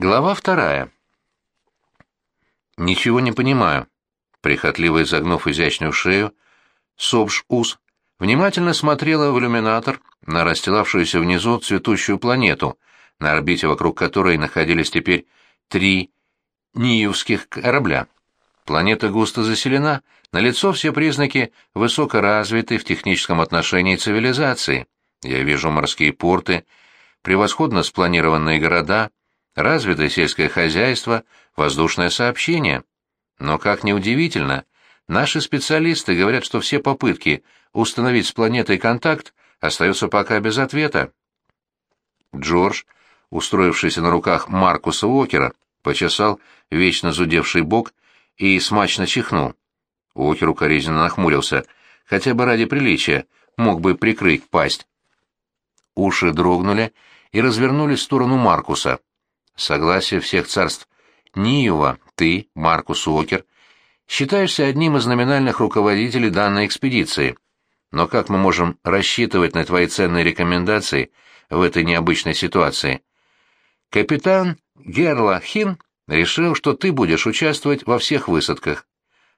Глава вторая. «Ничего не понимаю», — прихотливо изогнув изящную шею, Собш-Ус внимательно смотрела в иллюминатор на расстилавшуюся внизу цветущую планету, на орбите вокруг которой находились теперь три ниевских корабля. Планета густо заселена, налицо все признаки высокоразвитой в техническом отношении цивилизации. Я вижу морские порты, превосходно спланированные города, развитое сельское хозяйство, воздушное сообщение. Но, как ни удивительно, наши специалисты говорят, что все попытки установить с планетой контакт остаются пока без ответа. Джордж, устроившийся на руках Маркуса Уокера, почесал вечно зудевший бок и смачно чихнул. Уокер укоризненно нахмурился, хотя бы ради приличия, мог бы прикрыть пасть. Уши дрогнули и развернулись в сторону Маркуса. Согласие всех царств. Ниева, ты, Маркус Уокер, считаешься одним из номинальных руководителей данной экспедиции. Но как мы можем рассчитывать на твои ценные рекомендации в этой необычной ситуации? Капитан Герла Хин решил, что ты будешь участвовать во всех высадках.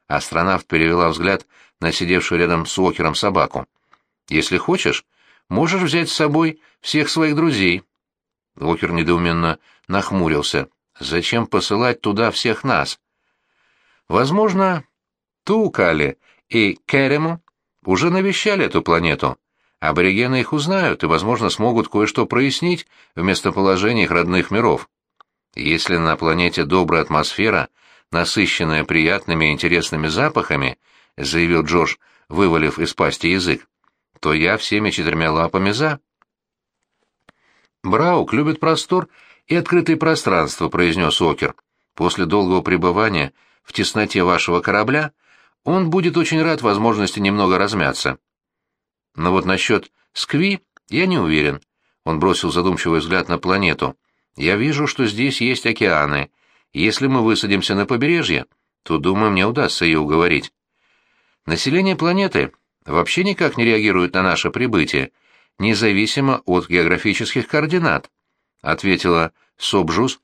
Астронавт перевела взгляд на сидевшую рядом с Уокером собаку. Если хочешь, можешь взять с собой всех своих друзей. Уокер недоуменно нахмурился. Зачем посылать туда всех нас? Возможно, Тукали и Керему уже навещали эту планету. Аборигены их узнают и, возможно, смогут кое-что прояснить в местоположении их родных миров. Если на планете добрая атмосфера, насыщенная приятными и интересными запахами, заявил Джордж, вывалив из пасти язык, то я всеми четырьмя лапами за. Браук любит простор и открытое пространство», — произнес Окер. «После долгого пребывания в тесноте вашего корабля он будет очень рад возможности немного размяться». «Но вот насчет Скви я не уверен». Он бросил задумчивый взгляд на планету. «Я вижу, что здесь есть океаны. Если мы высадимся на побережье, то, думаю, мне удастся ее уговорить». Население планеты вообще никак не реагирует на наше прибытие, независимо от географических координат. — ответила Собжус,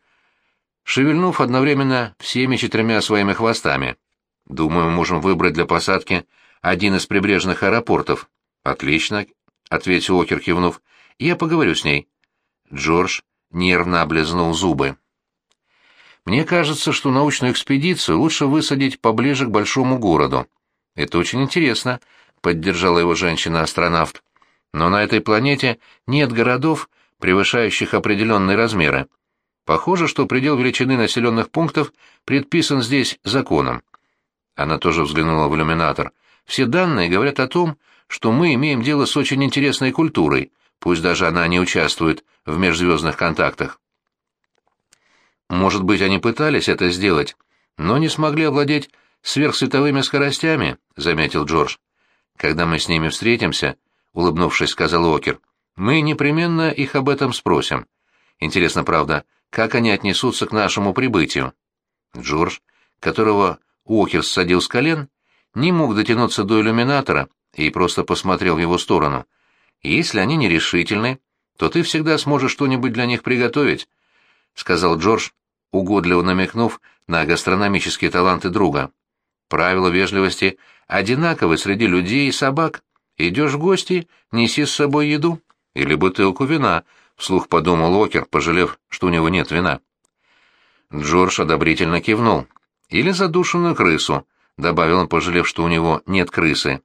шевельнув одновременно всеми четырьмя своими хвостами. «Думаю, можем выбрать для посадки один из прибрежных аэропортов». «Отлично», — ответил Окер, кивнув. «Я поговорю с ней». Джордж нервно облизнул зубы. «Мне кажется, что научную экспедицию лучше высадить поближе к большому городу. Это очень интересно», — поддержала его женщина-астронавт. «Но на этой планете нет городов, превышающих определенные размеры. Похоже, что предел величины населенных пунктов предписан здесь законом. Она тоже взглянула в иллюминатор. Все данные говорят о том, что мы имеем дело с очень интересной культурой, пусть даже она не участвует в межзвездных контактах. Может быть, они пытались это сделать, но не смогли овладеть сверхсветовыми скоростями, — заметил Джордж. Когда мы с ними встретимся, — улыбнувшись, сказал Окер, — мы непременно их об этом спросим. Интересно, правда, как они отнесутся к нашему прибытию? Джордж, которого Уокерс садил с колен, не мог дотянуться до иллюминатора и просто посмотрел в его сторону. Если они нерешительны, то ты всегда сможешь что-нибудь для них приготовить, — сказал Джордж, угодливо намекнув на гастрономические таланты друга. Правила вежливости одинаковы среди людей и собак. Идешь в гости, неси с собой еду. Или бутылку вина, вслух подумал Окер, пожалев, что у него нет вина. Джордж одобрительно кивнул. Или задушенную крысу, добавил он, пожалев, что у него нет крысы.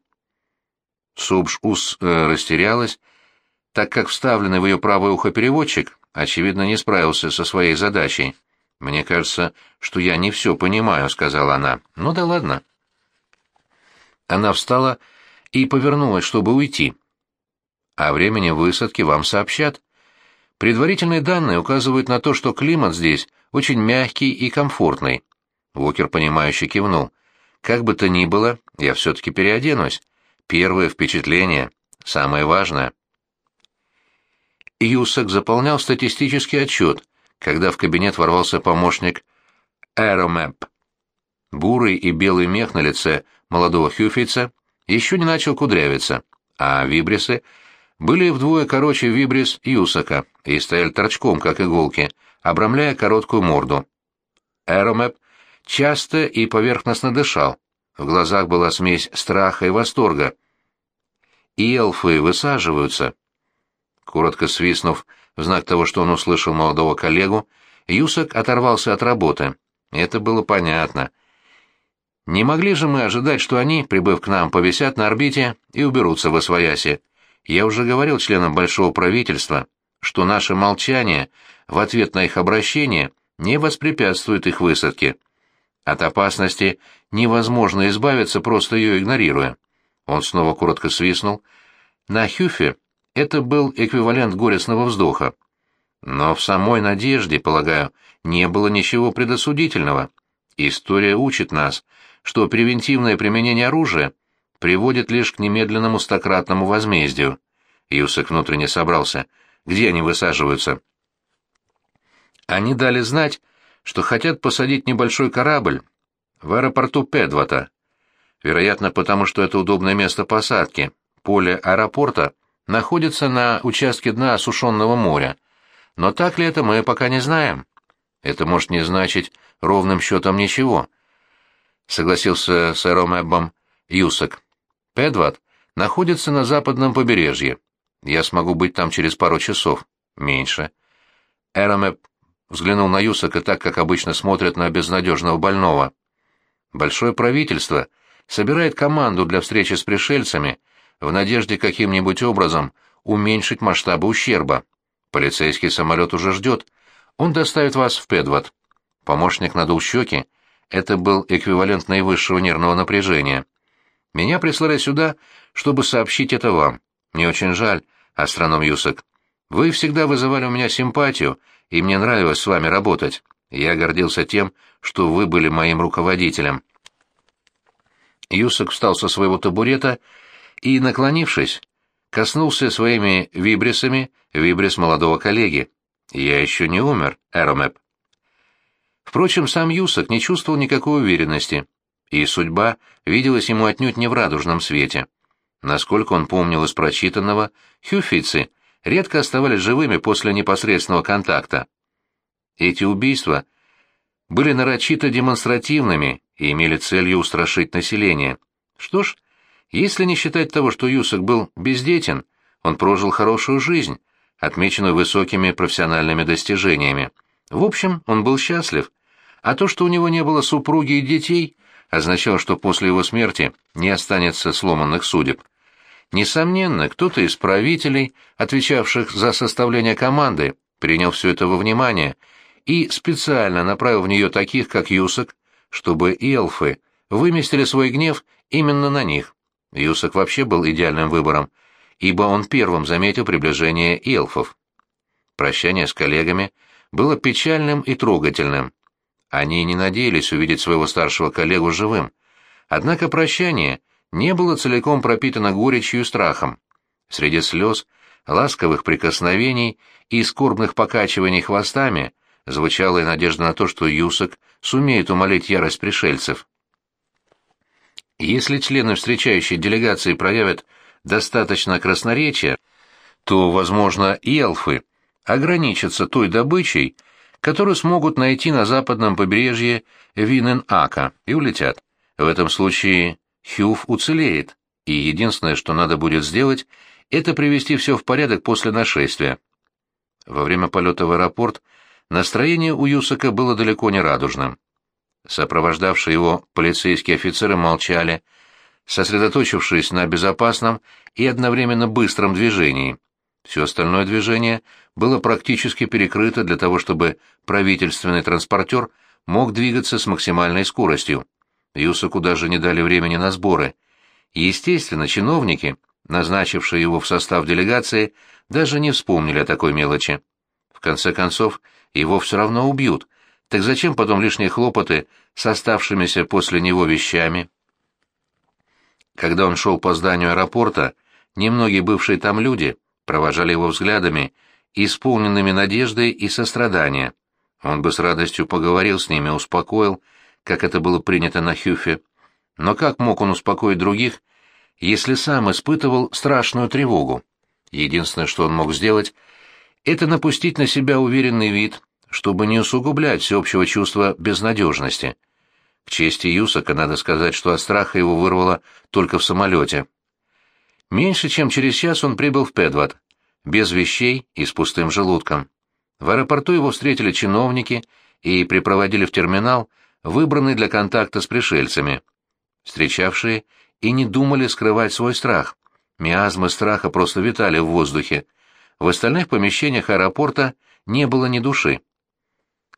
Субш-Ус э, растерялась, так как вставленный в ее правое ухо переводчик, очевидно, не справился со своей задачей. «Мне кажется, что я не все понимаю», — сказала она. «Ну да ладно». Она встала и повернулась, чтобы уйти. О времени высадки вам сообщат. Предварительные данные указывают на то, что климат здесь очень мягкий и комфортный. Уокер, понимающе кивнул. Как бы то ни было, я все-таки переоденусь. Первое впечатление, самое важное. Юсак заполнял статистический отчет, когда в кабинет ворвался помощник Аэромэп. Бурый и белый мех на лице молодого хюфейца еще не начал кудрявиться, а вибрисы были вдвое короче Вибрис Юсака и стояли торчком, как иголки, обрамляя короткую морду. Эромэп часто и поверхностно дышал. В глазах была смесь страха и восторга. И эльфы высаживаются. Коротко свистнув, в знак того, что он услышал молодого коллегу, Юсак оторвался от работы. Это было понятно. Не могли же мы ожидать, что они, прибыв к нам, повисят на орбите и уберутся в Освояси. Я уже говорил членам Большого правительства, что наше молчание в ответ на их обращение не воспрепятствует их высадке. От опасности невозможно избавиться, просто ее игнорируя. Он снова коротко свистнул. На Хюфе это был эквивалент горестного вздоха. Но в самой надежде, полагаю, не было ничего предосудительного. История учит нас, что превентивное применение оружия приводит лишь к немедленному стократному возмездию. Юсак внутренне собрался. Где они высаживаются? Они дали знать, что хотят посадить небольшой корабль в аэропорту Педвата. Вероятно, потому что это удобное место посадки. Поле аэропорта находится на участке дна осушенного моря. Но так ли это, мы пока не знаем. Это может не значить ровным счетом ничего. Согласился с Эромэбом Юсак. Педват находится на западном побережье. Я смогу быть там через пару часов. Меньше. Эромеп взглянул на Юсака так, как обычно смотрят на безнадежного больного. Большое правительство собирает команду для встречи с пришельцами в надежде каким-нибудь образом уменьшить масштабы ущерба. Полицейский самолет уже ждет. Он доставит вас в Педват. Помощник надул щеки. Это был эквивалент наивысшего нервного напряжения. Меня прислали сюда, чтобы сообщить это вам. Мне очень жаль, астроном Юсак. Вы всегда вызывали у меня симпатию, и мне нравилось с вами работать. Я гордился тем, что вы были моим руководителем. Юсак встал со своего табурета и, наклонившись, коснулся своими вибрисами вибрис молодого коллеги. «Я еще не умер, Эромэп». Впрочем, сам Юсак не чувствовал никакой уверенности и судьба виделась ему отнюдь не в радужном свете. Насколько он помнил из прочитанного, хюфицы редко оставались живыми после непосредственного контакта. Эти убийства были нарочито демонстративными и имели целью устрашить население. Что ж, если не считать того, что Юсак был бездетен, он прожил хорошую жизнь, отмеченную высокими профессиональными достижениями. В общем, он был счастлив. А то, что у него не было супруги и детей, означало, что после его смерти не останется сломанных судеб. Несомненно, кто-то из правителей, отвечавших за составление команды, принял все это во внимание и специально направил в нее таких, как Юсак, чтобы эльфы выместили свой гнев именно на них. Юсак вообще был идеальным выбором, ибо он первым заметил приближение эльфов. Прощание с коллегами было печальным и трогательным. Они не надеялись увидеть своего старшего коллегу живым. Однако прощание не было целиком пропитано горечью и страхом. Среди слез, ласковых прикосновений и скорбных покачиваний хвостами звучала и надежда на то, что Юсак сумеет умолить ярость пришельцев. Если члены встречающей делегации проявят достаточно красноречия, то, возможно, и эльфы ограничатся той добычей, которую смогут найти на западном побережье Винен-Ака и улетят. В этом случае Хюф уцелеет, и единственное, что надо будет сделать, это привести все в порядок после нашествия. Во время полета в аэропорт настроение у Юсака было далеко не радужным. Сопровождавшие его полицейские офицеры молчали, сосредоточившись на безопасном и одновременно быстром движении. Все остальное движение было практически перекрыто для того, чтобы правительственный транспортер мог двигаться с максимальной скоростью. Юсаку даже не дали времени на сборы. Естественно, чиновники, назначившие его в состав делегации, даже не вспомнили о такой мелочи. В конце концов, его все равно убьют, так зачем потом лишние хлопоты с оставшимися после него вещами? Когда он шел по зданию аэропорта, немногие бывшие там люди провожали его взглядами, исполненными надеждой и сострадания. Он бы с радостью поговорил с ними, успокоил, как это было принято на Хюфе. Но как мог он успокоить других, если сам испытывал страшную тревогу? Единственное, что он мог сделать, это напустить на себя уверенный вид, чтобы не усугублять всеобщего чувства безнадежности. К чести Юсака надо сказать, что от страха его вырвало только в самолете. Меньше чем через час он прибыл в Педват, без вещей и с пустым желудком. В аэропорту его встретили чиновники и припроводили в терминал, выбранный для контакта с пришельцами. Встречавшие и не думали скрывать свой страх. Миазмы страха просто витали в воздухе. В остальных помещениях аэропорта не было ни души.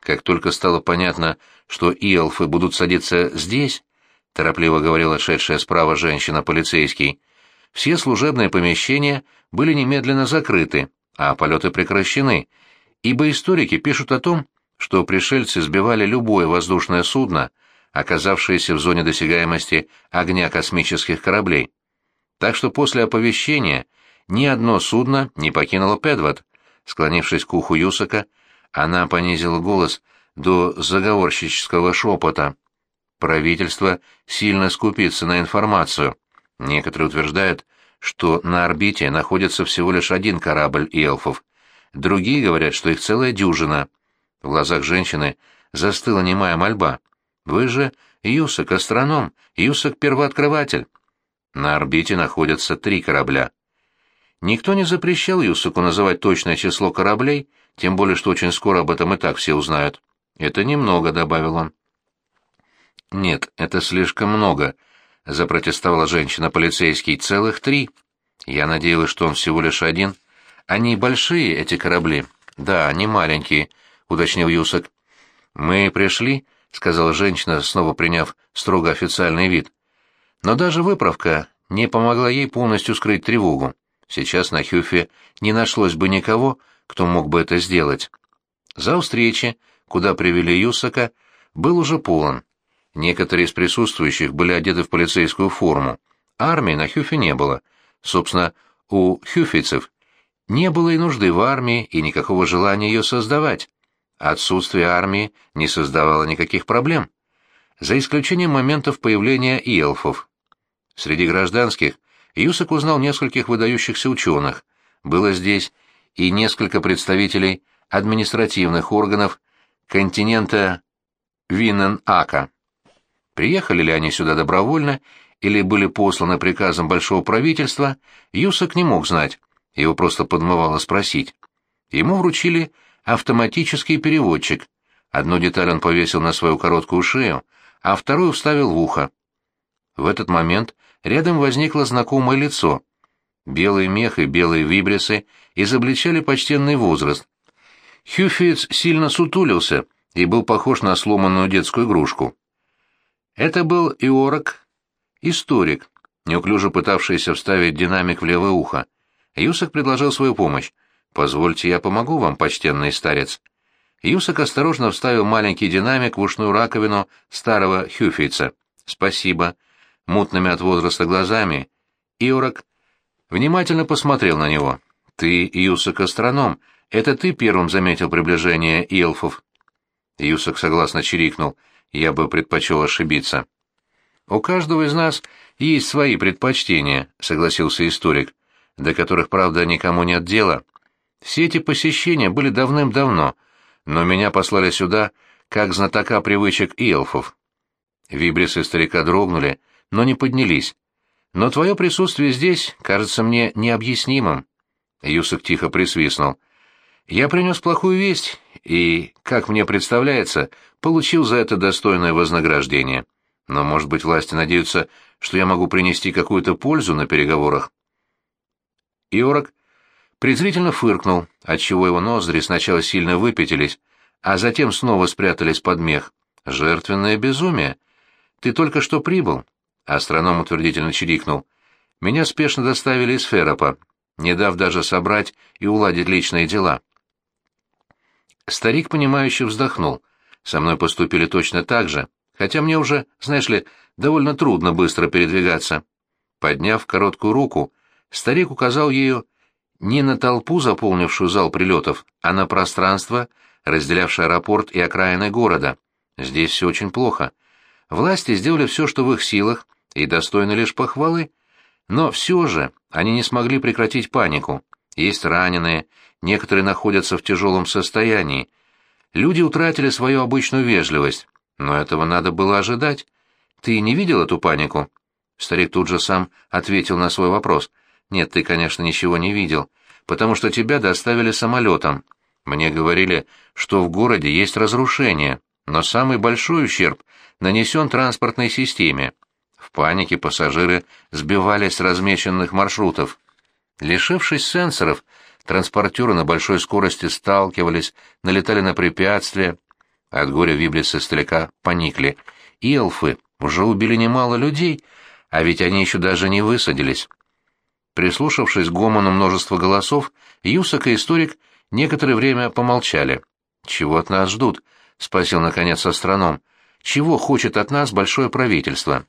Как только стало понятно, что иэлфы будут садиться здесь, торопливо говорила шедшая справа женщина-полицейский, все служебные помещения были немедленно закрыты, а полеты прекращены, ибо историки пишут о том, что пришельцы сбивали любое воздушное судно, оказавшееся в зоне досягаемости огня космических кораблей. Так что после оповещения ни одно судно не покинуло Педвот. Склонившись к уху Юсака, она понизила голос до заговорщического шепота. Правительство сильно скупится на информацию. Некоторые утверждают, что на орбите находится всего лишь один корабль эльфов. Другие говорят, что их целая дюжина. В глазах женщины застыла немая мольба. «Вы же Юсак, астроном, Юсак, первооткрыватель». На орбите находятся три корабля. Никто не запрещал Юсаку называть точное число кораблей, тем более что очень скоро об этом и так все узнают. «Это немного», — добавил он. «Нет, это слишком много», — запротестовала женщина-полицейский. «Целых три. Я надеялась, что он всего лишь один. Они большие, эти корабли?» «Да, они маленькие», — уточнил Юсак. «Мы пришли», — сказала женщина, снова приняв строго официальный вид. Но даже выправка не помогла ей полностью скрыть тревогу. Сейчас на Хюфе не нашлось бы никого, кто мог бы это сделать. Зал встречи, куда привели Юсака, был уже полон. Некоторые из присутствующих были одеты в полицейскую форму. Армии на Хюфе не было. Собственно, у хюфейцев не было и нужды в армии, и никакого желания ее создавать. Отсутствие армии не создавало никаких проблем. За исключением моментов появления иелфов. Среди гражданских Юсак узнал нескольких выдающихся ученых. Было здесь и несколько представителей административных органов континента Виннен-Ака. Приехали ли они сюда добровольно или были посланы приказом большого правительства, Юсак не мог знать, его просто подмывало спросить. Ему вручили автоматический переводчик. Одну деталь он повесил на свою короткую шею, а вторую вставил в ухо. В этот момент рядом возникло знакомое лицо. Белый мех и белые вибрисы изобличали почтенный возраст. Хюфиц сильно сутулился и был похож на сломанную детскую игрушку. Это был Иорок, историк, неуклюже пытавшийся вставить динамик в левое ухо. Юсак предложил свою помощь. «Позвольте, я помогу вам, почтенный старец». Юсак осторожно вставил маленький динамик в ушную раковину старого хюфейца. «Спасибо», мутными от возраста глазами, Иорок внимательно посмотрел на него. «Ты, Юсак, астроном. Это ты первым заметил приближение эльфов?» Юсак согласно чирикнул. «Я бы предпочел ошибиться». «У каждого из нас есть свои предпочтения», — согласился историк, до которых, правда, никому нет дела. «Все эти посещения были давным-давно, но меня послали сюда как знатока привычек эльфов». Вибрисы старика дрогнули, — но не поднялись. Но твое присутствие здесь кажется мне необъяснимым. Юсак тихо присвистнул. Я принес плохую весть и, как мне представляется, получил за это достойное вознаграждение. Но, может быть, власти надеются, что я могу принести какую-то пользу на переговорах. Иорок презрительно фыркнул, отчего его ноздри сначала сильно выпятились, а затем снова спрятались под мех. Жертвенное безумие. Ты только что прибыл, Астроном утвердительно чирикнул. «Меня спешно доставили из Ферропа, не дав даже собрать и уладить личные дела». Старик, понимающе вздохнул. «Со мной поступили точно так же, хотя мне уже, знаешь ли, довольно трудно быстро передвигаться». Подняв короткую руку, старик указал ею не на толпу, заполнившую зал прилетов, а на пространство, разделявшее аэропорт и окраины города. Здесь все очень плохо. Власти сделали все, что в их силах, и достойны лишь похвалы. Но все же они не смогли прекратить панику. Есть раненые, некоторые находятся в тяжелом состоянии. Люди утратили свою обычную вежливость, но этого надо было ожидать. Ты не видел эту панику?» Старик тут же сам ответил на свой вопрос. «Нет, ты, конечно, ничего не видел, потому что тебя доставили самолетом. Мне говорили, что в городе есть разрушение, но самый большой ущерб нанесен транспортной системе. В панике пассажиры сбивались с размеченных маршрутов. Лишившись сенсоров, транспортеры на большой скорости сталкивались, налетали на препятствия. От горя виблицы столяка поникли. И эльфы уже убили немало людей, а ведь они еще даже не высадились. Прислушавшись к гомону множества голосов, Юсак и историк некоторое время помолчали. «Чего от нас ждут?» — спросил, наконец, астроном. «Чего хочет от нас большое правительство?»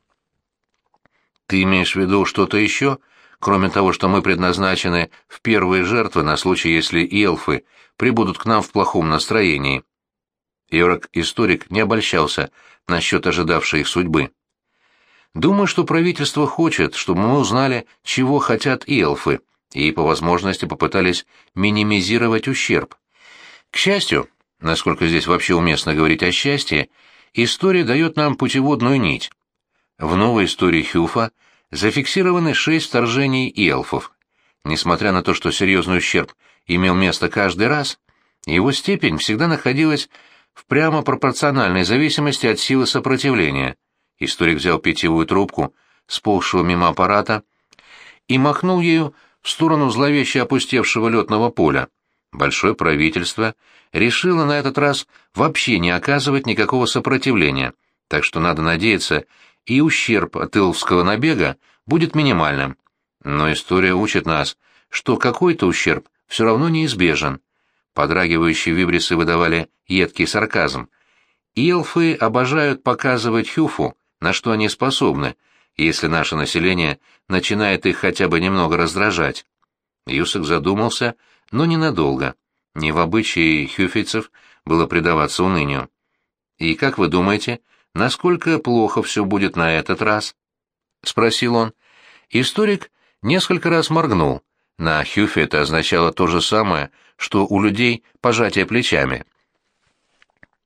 «Ты имеешь в виду что-то еще, кроме того, что мы предназначены в первые жертвы на случай, если эльфы прибудут к нам в плохом настроении?» Йорок-историк не обольщался насчет ожидавшей их судьбы. Думаю, что правительство хочет, чтобы мы узнали, чего хотят эльфы, и по возможности попытались минимизировать ущерб. К счастью, насколько здесь вообще уместно говорить о счастье, история дает нам путеводную нить. В новой истории Хюфа зафиксированы шесть вторжений эльфов. Несмотря на то, что серьезный ущерб имел место каждый раз, его степень всегда находилась в прямо пропорциональной зависимости от силы сопротивления – Историк взял питьевую трубку, сползшего мимо аппарата, и махнул ею в сторону зловеще опустевшего летного поля. Большое правительство решило на этот раз вообще не оказывать никакого сопротивления, так что надо надеяться, и ущерб от Иловского набега будет минимальным. Но история учит нас, что какой-то ущерб все равно неизбежен. Подрагивающие вибрисы выдавали едкий сарказм. Илфы обожают показывать Хюфу, на что они способны, если наше население начинает их хотя бы немного раздражать. Юсак задумался, но ненадолго. Не в обычае хюфейцев было предаваться унынию. «И как вы думаете, насколько плохо все будет на этот раз?» — спросил он. Историк несколько раз моргнул. На хюфе это означало то же самое, что у людей пожатие плечами.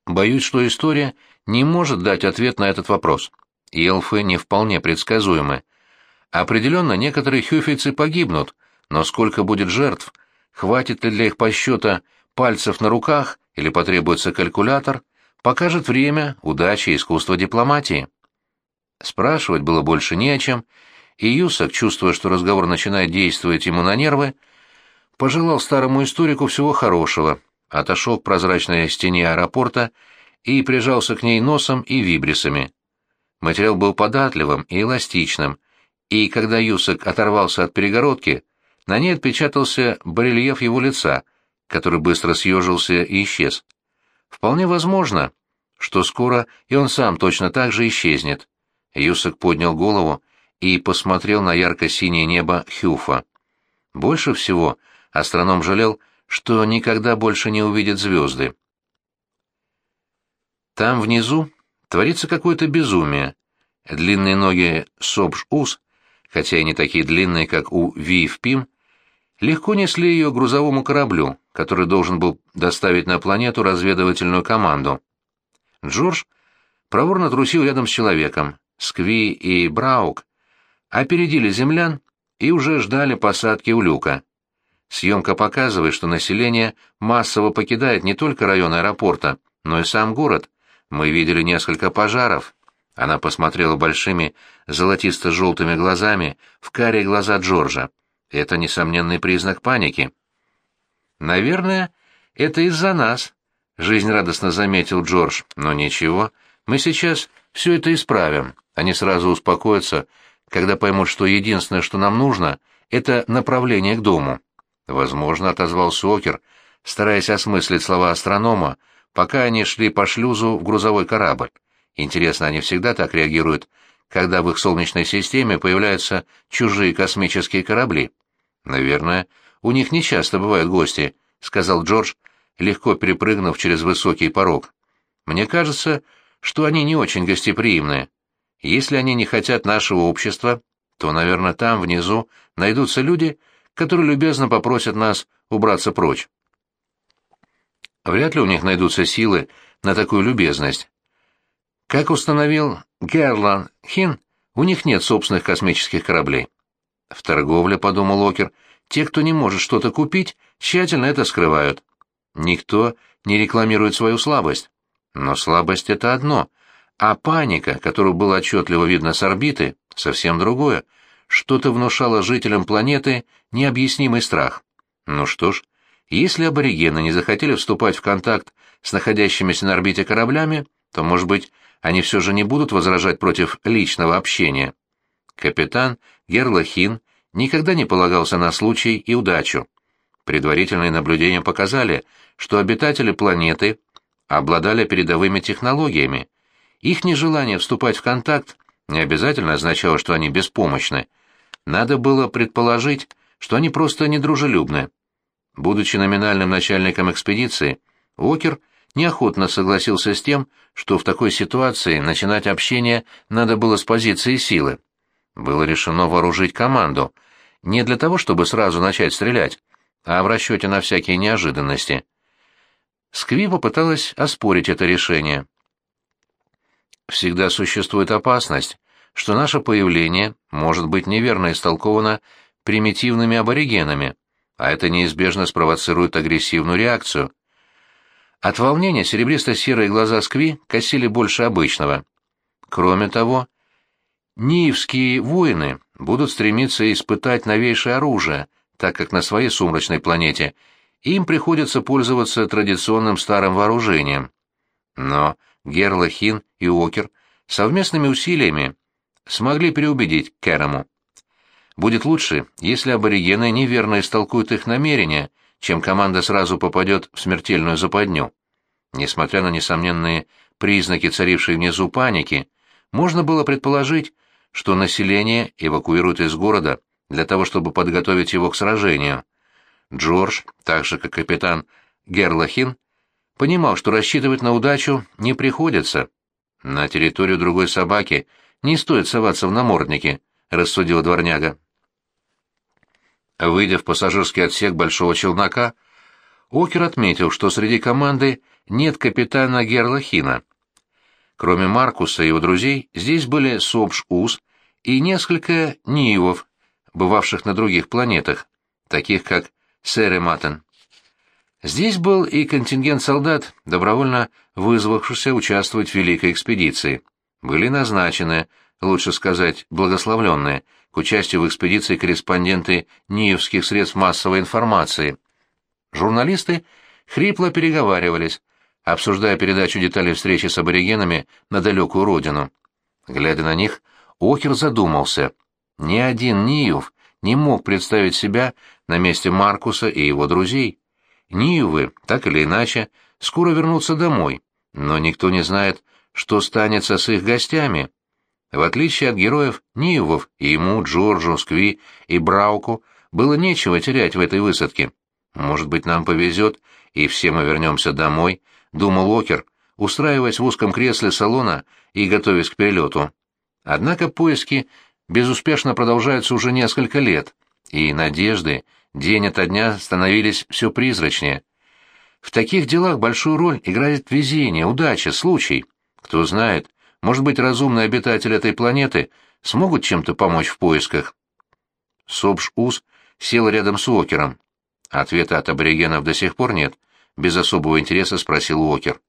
Боюсь, что история не может дать ответ на этот вопрос. Елфы не вполне предсказуемы. Определенно, некоторые хюфейцы погибнут, но сколько будет жертв, хватит ли для их подсчета пальцев на руках или потребуется калькулятор, покажет время, удача и искусство дипломатии. Спрашивать было больше не о чем, и Юсак, чувствуя, что разговор начинает действовать ему на нервы, пожелал старому историку всего хорошего, отошел к прозрачной стене аэропорта и прижался к ней носом и вибрисами. Материал был податливым и эластичным, и когда Юсак оторвался от перегородки, на ней отпечатался барельеф его лица, который быстро съежился и исчез. Вполне возможно, что скоро и он сам точно так же исчезнет. Юсак поднял голову и посмотрел на ярко-синее небо Хюфа. Больше всего астроном жалел, что никогда больше не увидит звезды. Там внизу творится какое-то безумие. Длинные ноги Собж-Ус, хотя и не такие длинные, как у Виев-Пим, легко несли ее грузовому кораблю, который должен был доставить на планету разведывательную команду. Джордж проворно трусил рядом с человеком. Скви и Браук опередили землян и уже ждали посадки у люка. Съемка показывает, что население массово покидает не только район аэропорта, но и сам город. Мы видели несколько пожаров. Она посмотрела большими золотисто-желтыми глазами в карие глаза Джорджа. Это несомненный признак паники. «Наверное, это из-за нас», — жизнерадостно заметил Джордж. «Но ничего, мы сейчас все это исправим. Они сразу успокоятся, когда поймут, что единственное, что нам нужно, это направление к дому». «Возможно», — отозвался Окер, стараясь осмыслить слова астронома, пока они шли по шлюзу в грузовой корабль. Интересно, они всегда так реагируют, когда в их Солнечной системе появляются чужие космические корабли? Наверное, у них не часто бывают гости, сказал Джордж, легко перепрыгнув через высокий порог. Мне кажется, что они не очень гостеприимные. Если они не хотят нашего общества, то, наверное, там, внизу, найдутся люди, которые любезно попросят нас убраться прочь. Вряд ли у них найдутся силы на такую любезность. Как установил Герлан Хин, у них нет собственных космических кораблей. В торговле, подумал Окер, те, кто не может что-то купить, тщательно это скрывают. Никто не рекламирует свою слабость. Но слабость — это одно, а паника, которую было отчетливо видно с орбиты, совсем другое. Что-то внушало жителям планеты необъяснимый страх. Ну что ж, если аборигены не захотели вступать в контакт с находящимися на орбите кораблями, то, может быть, они все же не будут возражать против личного общения. Капитан Герлахин никогда не полагался на случай и удачу. Предварительные наблюдения показали, что обитатели планеты обладали передовыми технологиями. Их нежелание вступать в контакт не обязательно означало, что они беспомощны. Надо было предположить, что они просто недружелюбны. Будучи номинальным начальником экспедиции, Уокер неохотно согласился с тем, что в такой ситуации начинать общение надо было с позиции силы. Было решено вооружить команду, не для того, чтобы сразу начать стрелять, а в расчете на всякие неожиданности. Скви попыталась оспорить это решение. Всегда существует опасность, что наше появление может быть неверно истолковано примитивными аборигенами, а это неизбежно спровоцирует агрессивную реакцию. От волнения серебристо-серые глаза Скви косили больше обычного. Кроме того, Ниевские воины будут стремиться испытать новейшее оружие, так как на своей сумрачной планете им приходится пользоваться традиционным старым вооружением. Но Герлахин и Окер совместными усилиями смогли переубедить Кераму. Будет лучше, если аборигены неверно истолкуют их намерения, чем команда сразу попадет в смертельную западню. Несмотря на несомненные признаки царившей внизу паники, можно было предположить, что население эвакуируют из города для того, чтобы подготовить его к сражению. Джордж, так же как капитан Герлахин, понимал, что рассчитывать на удачу не приходится. На территорию другой собаки не стоит соваться в намордники, рассудил дворняга. Выйдя в пассажирский отсек большого челнока, Окер отметил, что среди команды нет капитана Герлахина. Кроме Маркуса и его друзей, здесь были Сопш-Ус и несколько Ниевов, бывавших на других планетах, таких как Сэрематен. Здесь был и контингент солдат, добровольно вызвавшихся участвовать в великой экспедиции. Были назначены, лучше сказать, благословленные, к участию в экспедиции корреспонденты НИевских средств массовой информации. Журналисты хрипло переговаривались, обсуждая передачу деталей встречи с аборигенами на далекую родину. Глядя на них, Охер задумался. Ни один Ниев не мог представить себя на месте Маркуса и его друзей. Ниевы, так или иначе, скоро вернутся домой, но никто не знает, что станется с их гостями. В отличие от героев Ниевов, ему, Джорджу, Скви и Брауку было нечего терять в этой высадке. Может быть, нам повезет, и все мы вернемся домой, — думал Окер, устраиваясь в узком кресле салона и готовясь к перелету. Однако поиски безуспешно продолжаются уже несколько лет, и надежды день ото дня становились все призрачнее. В таких делах большую роль играет везение, удача, случай. Кто знает, может быть, разумные обитатели этой планеты смогут чем-то помочь в поисках. Собш-Ус сел рядом с Уокером. Ответа от аборигенов до сих пор нет. Без особого интереса спросил Уокер.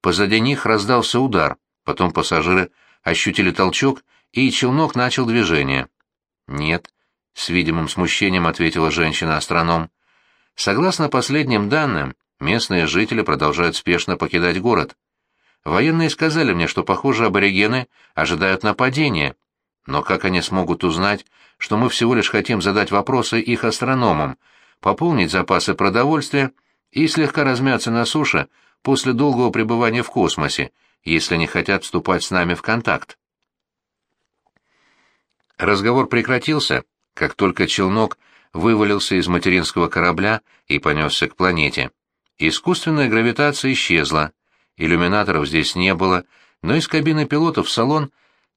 Позади них раздался удар, потом пассажиры ощутили толчок, и челнок начал движение. «Нет», — с видимым смущением ответила женщина-астроном. «Согласно последним данным, местные жители продолжают спешно покидать город. Военные сказали мне, что, похоже, аборигены ожидают нападения. Но как они смогут узнать, что мы всего лишь хотим задать вопросы их астрономам, пополнить запасы продовольствия и слегка размяться на суше после долгого пребывания в космосе, если не хотят вступать с нами в контакт? Разговор прекратился, как только челнок вывалился из материнского корабля и понесся к планете. Искусственная гравитация исчезла, иллюминаторов здесь не было, но из кабины пилотов в салон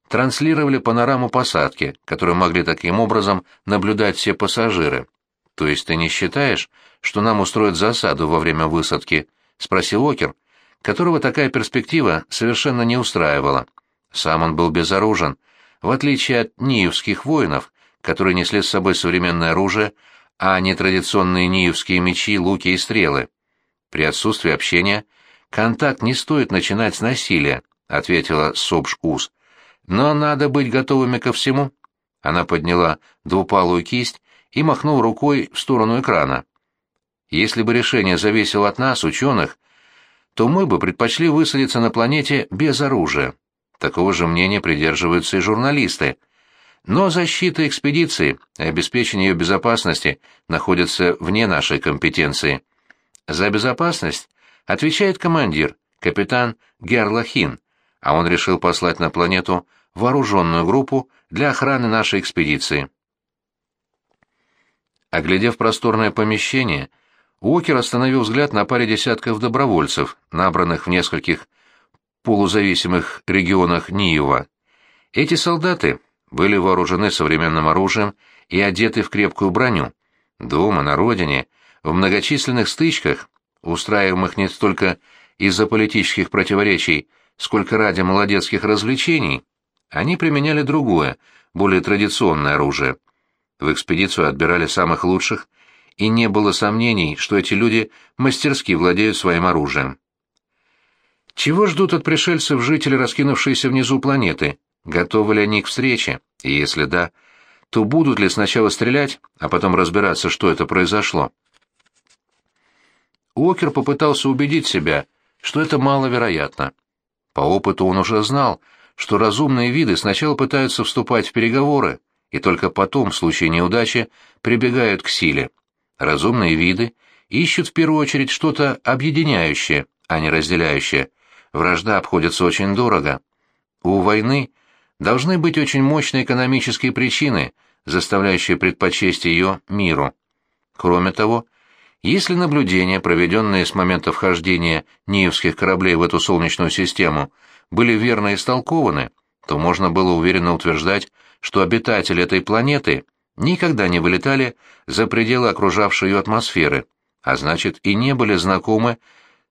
транслировали панораму посадки, которую могли таким образом наблюдать все пассажиры. То есть ты не считаешь, что нам устроят засаду во время высадки? спросил Окер, которого такая перспектива совершенно не устраивала. Сам он был безоружен, в отличие от ниевских воинов, которые несли с собой современное оружие, а не традиционные ниевские мечи, луки и стрелы. При отсутствии общения контакт не стоит начинать с насилия, ответила Собш-Ус. Но надо быть готовыми ко всему. Она подняла двупалую кисть и махнула рукой в сторону экрана. Если бы решение зависело от нас, ученых, то мы бы предпочли высадиться на планете без оружия. Такого же мнения придерживаются и журналисты. Но защита экспедиции и обеспечение ее безопасности находятся вне нашей компетенции. За безопасность отвечает командир, капитан Герлахин, а он решил послать на планету вооруженную группу для охраны нашей экспедиции. Оглядев просторное помещение, Уокер остановил взгляд на паре десятков добровольцев, набранных в нескольких полузависимых регионах Ниева. Эти солдаты были вооружены современным оружием и одеты в крепкую броню. Дома, на родине, в многочисленных стычках, устраиваемых не столько из-за политических противоречий, сколько ради молодецких развлечений, они применяли другое, более традиционное оружие. В экспедицию отбирали самых лучших, и не было сомнений, что эти люди мастерски владеют своим оружием. Чего ждут от пришельцев жители, раскинувшиеся внизу планеты? Готовы ли они к встрече? И если да, то будут ли сначала стрелять, а потом разбираться, что это произошло? Уокер попытался убедить себя, что это маловероятно. По опыту он уже знал, что разумные виды сначала пытаются вступать в переговоры, и только потом, в случае неудачи, прибегают к силе. Разумные виды ищут в первую очередь что-то объединяющее, а не разделяющее – вражда обходится очень дорого. У войны должны быть очень мощные экономические причины, заставляющие предпочесть ее миру. Кроме того, если наблюдения, проведенные с момента вхождения Ниевских кораблей в эту Солнечную систему, были верно истолкованы, то можно было уверенно утверждать, что обитатели этой планеты никогда не вылетали за пределы окружавшей ее атмосферы, а значит и не были знакомы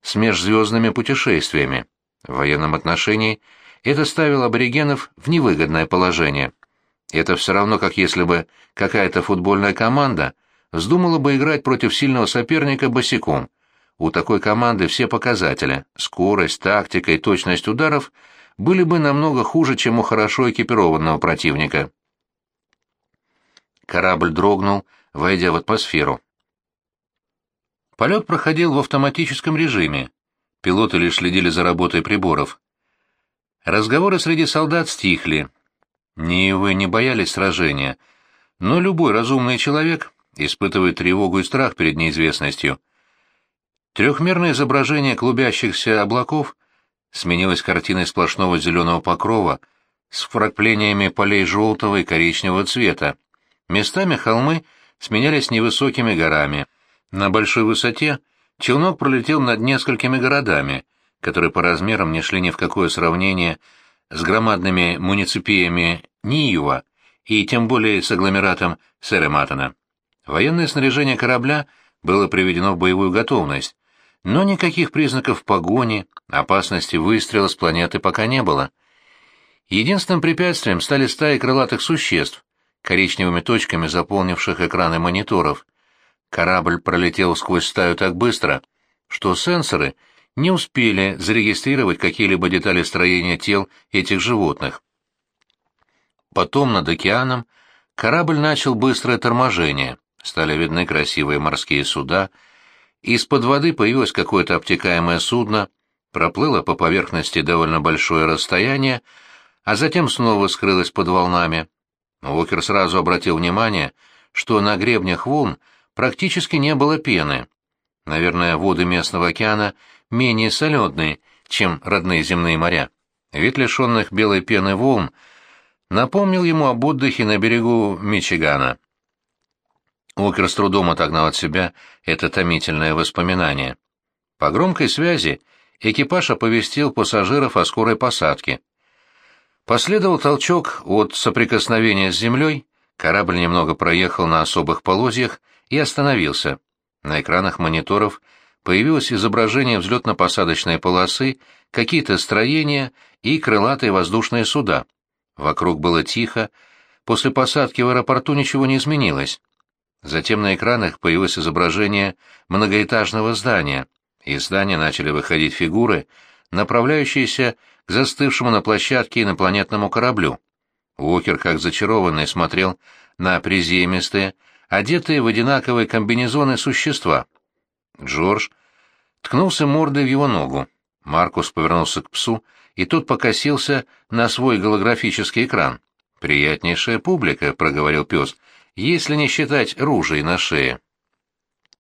с межзвездными путешествиями. В военном отношении это ставило аборигенов в невыгодное положение. Это все равно, как если бы какая-то футбольная команда вздумала бы играть против сильного соперника босиком. У такой команды все показатели – скорость, тактика и точность ударов – были бы намного хуже, чем у хорошо экипированного противника. Корабль дрогнул, войдя в атмосферу. Полет проходил в автоматическом режиме. Пилоты лишь следили за работой приборов. Разговоры среди солдат стихли. Ниевы не боялись сражения, но любой разумный человек испытывает тревогу и страх перед неизвестностью. Трехмерное изображение клубящихся облаков сменилось картиной сплошного зеленого покрова с вкраплениями полей желтого и коричневого цвета. Местами холмы сменялись невысокими горами. На большой высоте челнок пролетел над несколькими городами, которые по размерам не шли ни в какое сравнение с громадными муниципиями Ниюва и тем более с агломератом Серематона. Военное снаряжение корабля было приведено в боевую готовность, но никаких признаков погони, опасности выстрела с планеты пока не было. Единственным препятствием стали стаи крылатых существ, коричневыми точками заполнивших экраны мониторов. Корабль пролетел сквозь стаю так быстро, что сенсоры не успели зарегистрировать какие-либо детали строения тел этих животных. Потом над океаном корабль начал быстрое торможение, стали видны красивые морские суда, из-под воды появилось какое-то обтекаемое судно, проплыло по поверхности довольно большое расстояние, а затем снова скрылось под волнами. Уокер сразу обратил внимание, что на гребнях волн практически не было пены. Наверное, воды местного океана менее соленые, чем родные земные моря. Вид лишенных белой пены волн напомнил ему об отдыхе на берегу Мичигана. Уокер с трудом отогнал от себя это томительное воспоминание. По громкой связи экипаж оповестил пассажиров о скорой посадке. Последовал толчок от соприкосновения с землей, Корабль немного проехал на особых полозьях и остановился. На экранах мониторов появилось изображение взлетно-посадочной полосы, какие-то строения и крылатые воздушные суда. Вокруг было тихо, после посадки в аэропорту ничего не изменилось. Затем на экранах появилось изображение многоэтажного здания. Из здания начали выходить фигуры, направляющиеся к застывшему на площадке инопланетному кораблю. Уокер, как зачарованный, смотрел на приземистые, одетые в одинаковые комбинезоны существа. Джордж ткнулся мордой в его ногу. Маркус повернулся к псу, и тот покосился на свой голографический экран. «Приятнейшая публика», — проговорил пес, — «если не считать ружей на шее».